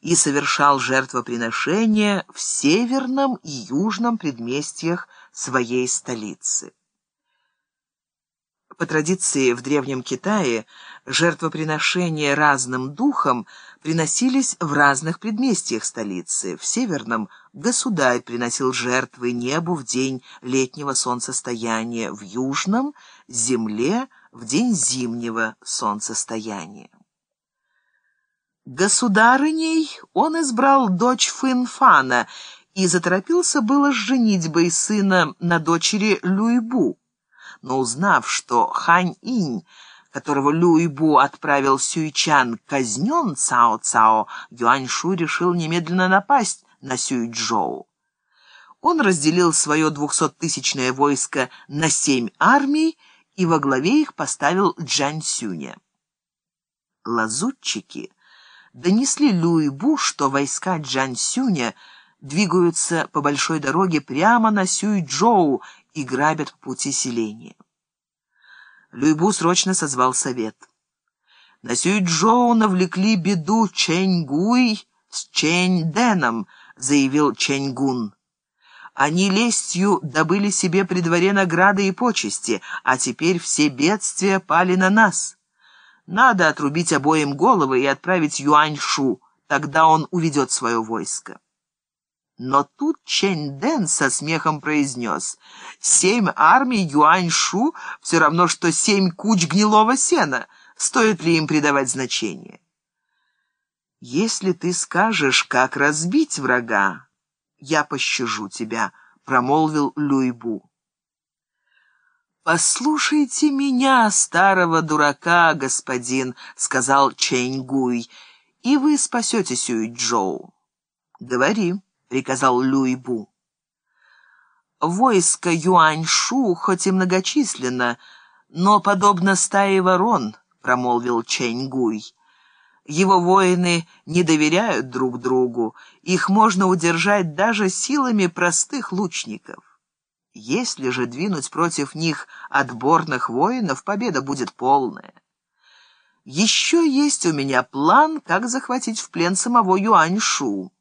и совершал жертвоприношения в северном и южном предместьях своей столицы. По традиции в Древнем Китае жертвоприношения разным духам приносились в разных предместьях столицы. В Северном государь приносил жертвы небу в день летнего солнцестояния, в Южном — земле в день зимнего солнцестояния. Государыней он избрал дочь Финфана и заторопился было с женитьбой сына на дочери Люйбу но узнав, что Хань-Инь, которого Люйбу отправил Сюйчан, казнен Цао-Цао, Юаньшу решил немедленно напасть на Сюйчжоу. Он разделил свое двухсоттысячное войско на семь армий и во главе их поставил Джань Сюня. Лазутчики донесли Люйбу, что войска Джань Сюня двигаются по большой дороге прямо на Сюйчжоу и грабят по пути селения. Люйбу срочно созвал совет. На Сюйчжоу навлекли беду Чэньгуй с Чэньдэном, заявил Чэньгун. Они лестью добыли себе при дворе награды и почести, а теперь все бедствия пали на нас. Надо отрубить обоим головы и отправить Юаньшу, тогда он уведет свое войско. Но тут Чэнь Дэн со смехом произнес, «Семь армий Юань-Шу все равно, что семь куч гнилого сена. Стоит ли им придавать значение?» «Если ты скажешь, как разбить врага, я пощажу тебя», — промолвил Люйбу. «Послушайте меня, старого дурака, господин», — сказал Чэнь Гуй, — «и вы спасете Сюй-Джоу». «Говори» приказал Люйбу. Войско Юаньшу хоть и многочисленно, но подобно стае ворон, промолвил Чэньгуй. Его воины не доверяют друг другу, их можно удержать даже силами простых лучников. Если же двинуть против них отборных воинов, победа будет полная. Еще есть у меня план, как захватить в плен самого Юаньшу.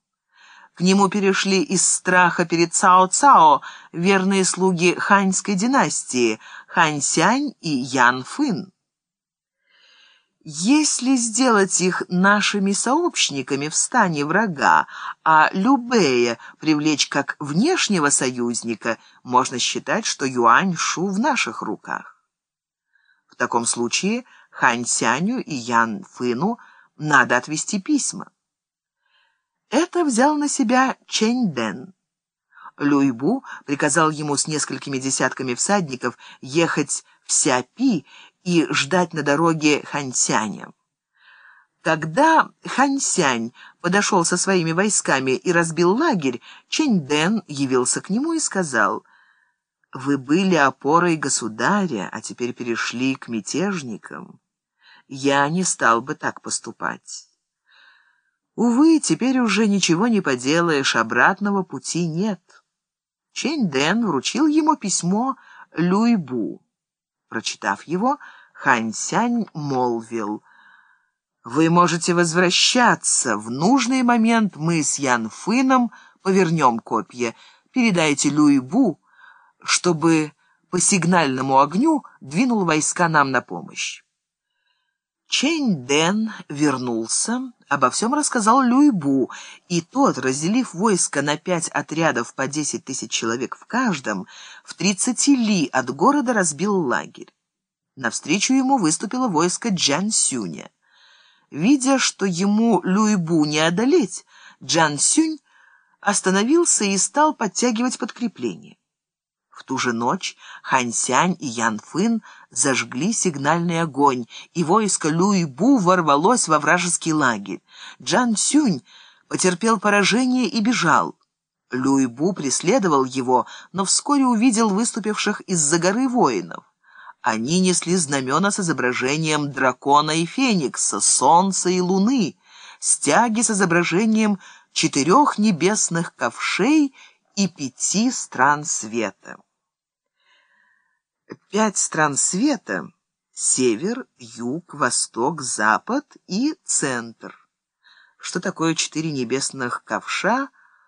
К нему перешли из страха перед Цао-Цао верные слуги ханьской династии Хань-Сянь и Ян-Фын. Если сделать их нашими сообщниками в стане врага, а Любея привлечь как внешнего союзника, можно считать, что Юань-Шу в наших руках. В таком случае Хань-Сяню и Ян-Фыну надо отвести письма. Это взял на себя Чэнь Дэн. Люйбу приказал ему с несколькими десятками всадников ехать в Сяпи и ждать на дороге Ханьсяня. Когда Ханьсянь подошел со своими войсками и разбил лагерь, Чэнь Дэн явился к нему и сказал, «Вы были опорой государя, а теперь перешли к мятежникам. Я не стал бы так поступать». Увы, теперь уже ничего не поделаешь, обратного пути нет. Чэнь Дэн вручил ему письмо Люйбу. Прочитав его, Хань Сянь молвил, «Вы можете возвращаться. В нужный момент мы с Ян Фыном повернем копья. Передайте Люйбу, чтобы по сигнальному огню двинул войска нам на помощь». Чэнь Дэн вернулся, обо всем рассказал Люйбу, и тот, разделив войско на пять отрядов по десять тысяч человек в каждом, в тридцати ли от города разбил лагерь. Навстречу ему выступило войско Джан Сюня. Видя, что ему Люйбу не одолеть, Джан Сюнь остановился и стал подтягивать подкрепление. В ту же ночь Хань Сянь и Ян Фын зажгли сигнальный огонь, и войско Люй Бу ворвалось во вражеский лагерь. Джан Сюнь потерпел поражение и бежал. Люй Бу преследовал его, но вскоре увидел выступивших из-за горы воинов. Они несли знамена с изображением дракона и феникса, солнца и луны, стяги с изображением четырех небесных ковшей и пяти стран света. Пять стран света — север, юг, восток, запад и центр. что такое четыре небесных ковша